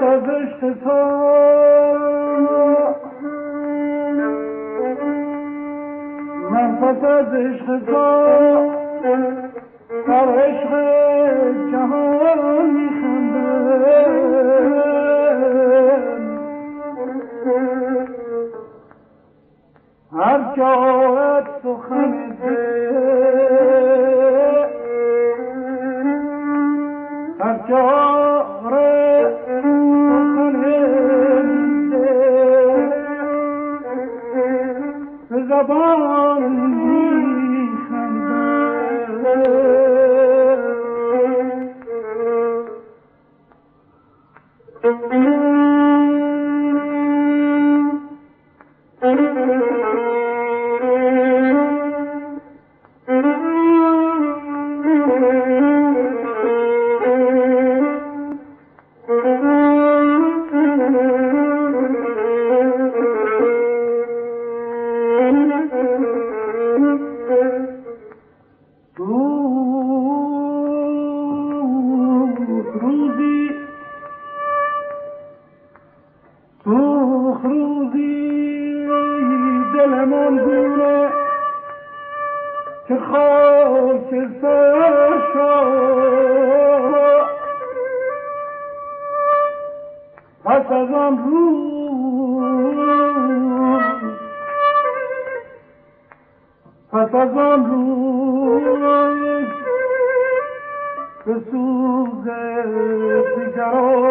سرگشت تو. من پس از عشق تو در عشق جهان میخندم. هر جا سخن دل the barn Rose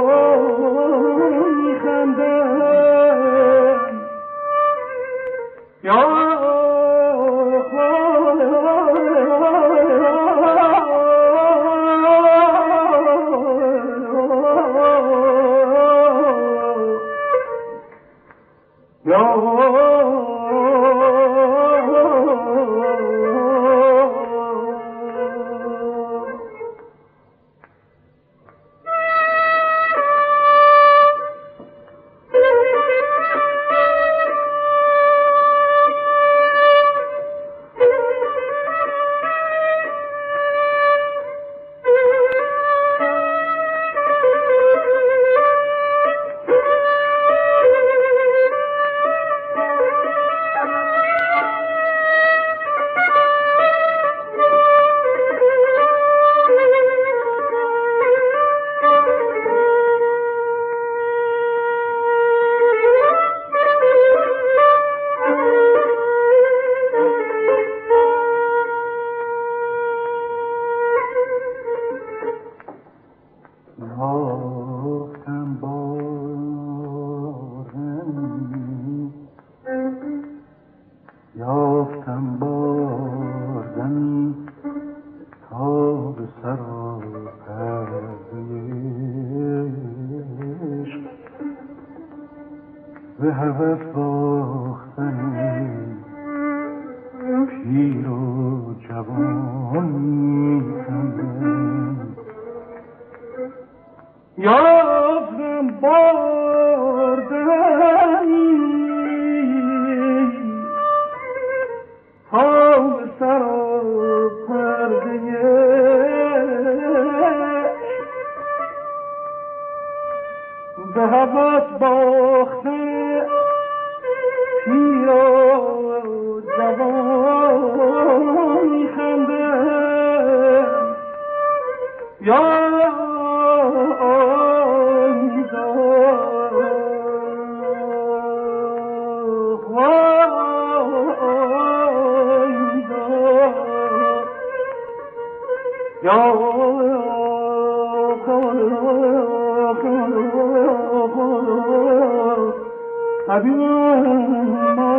أبما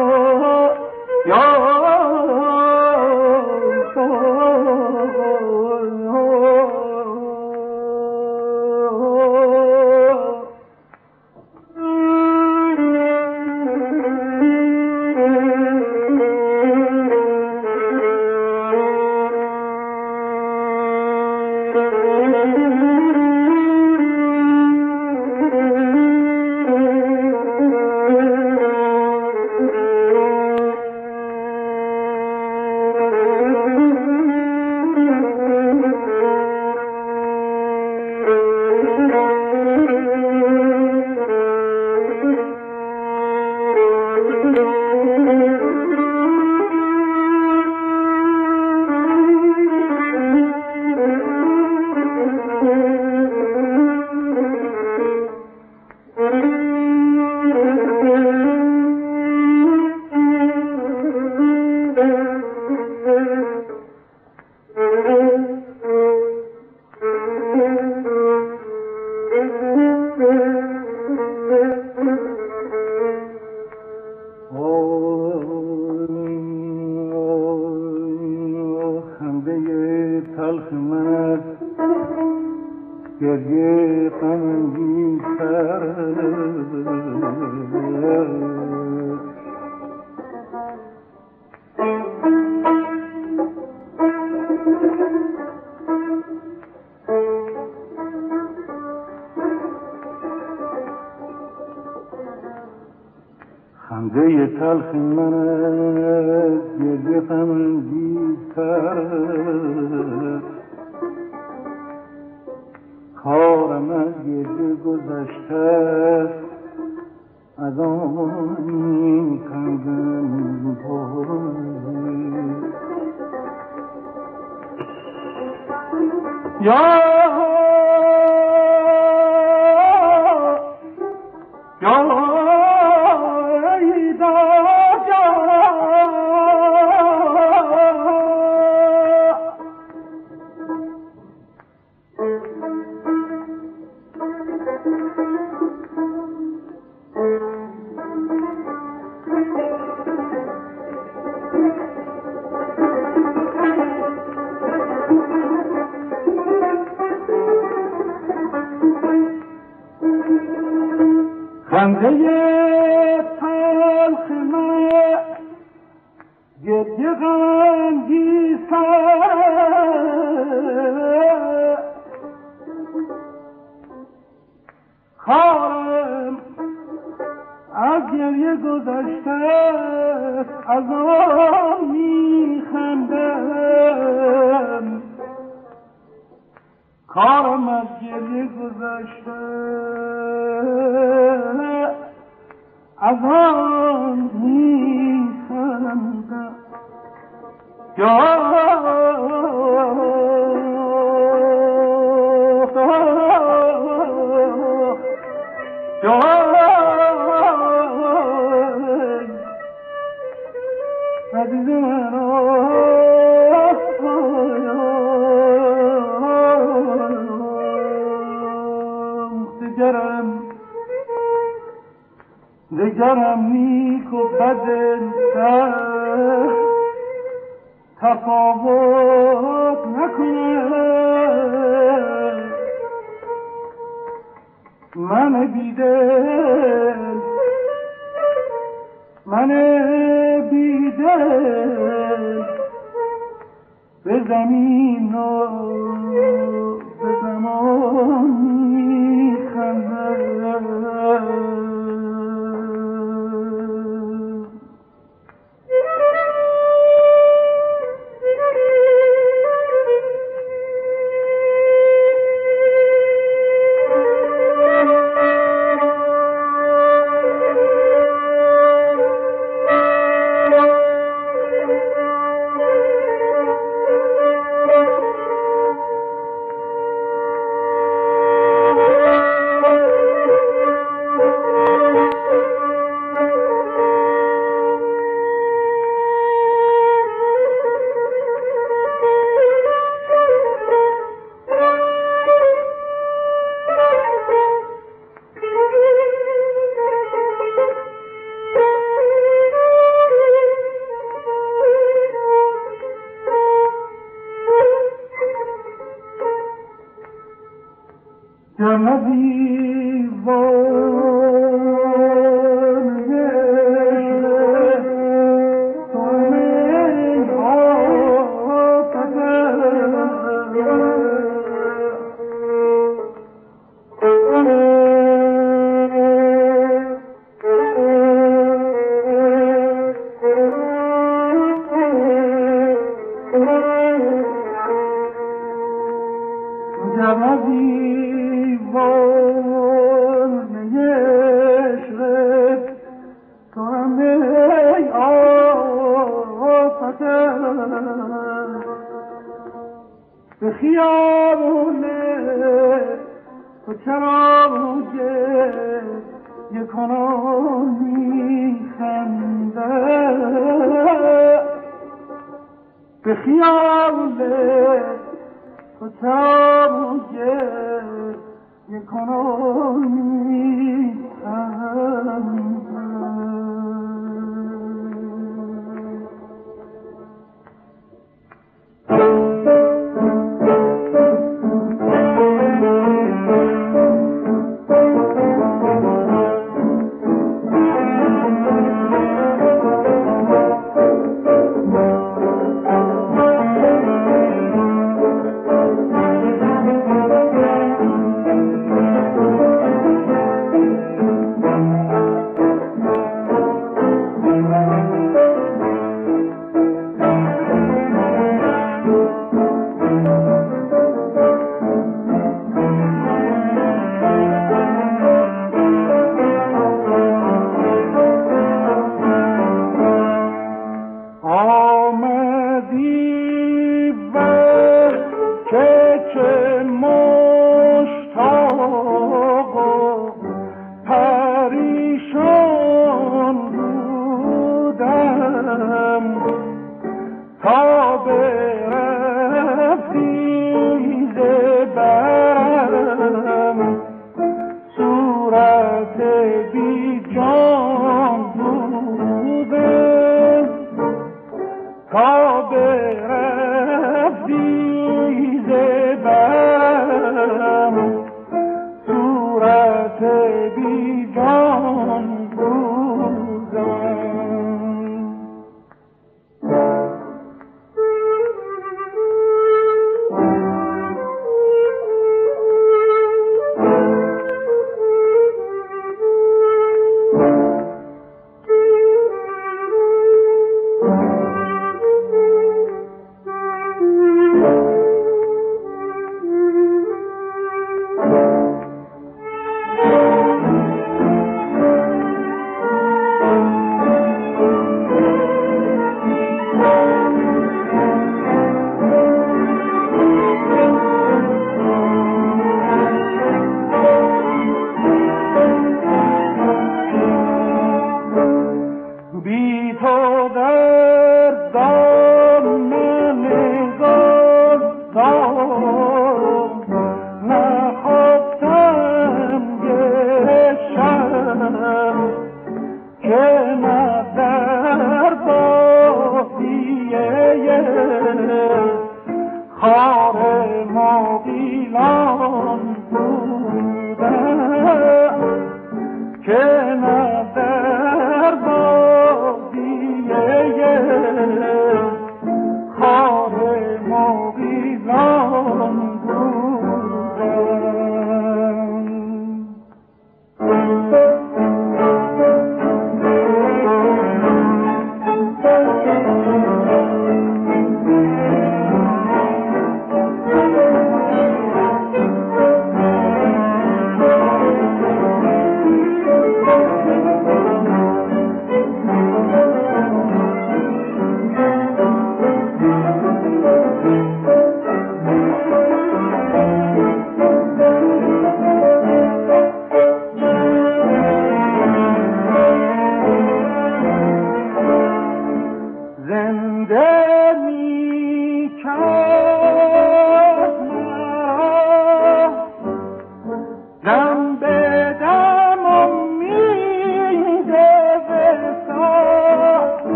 خنده تلخ من گریه غمانگیزتر کارم از گریه گذشته از آن میخندم یا Cuando yo Genevieve. Oh. یکنانی خنده. به خیال تو چابوگه خنده. i surat bigan bu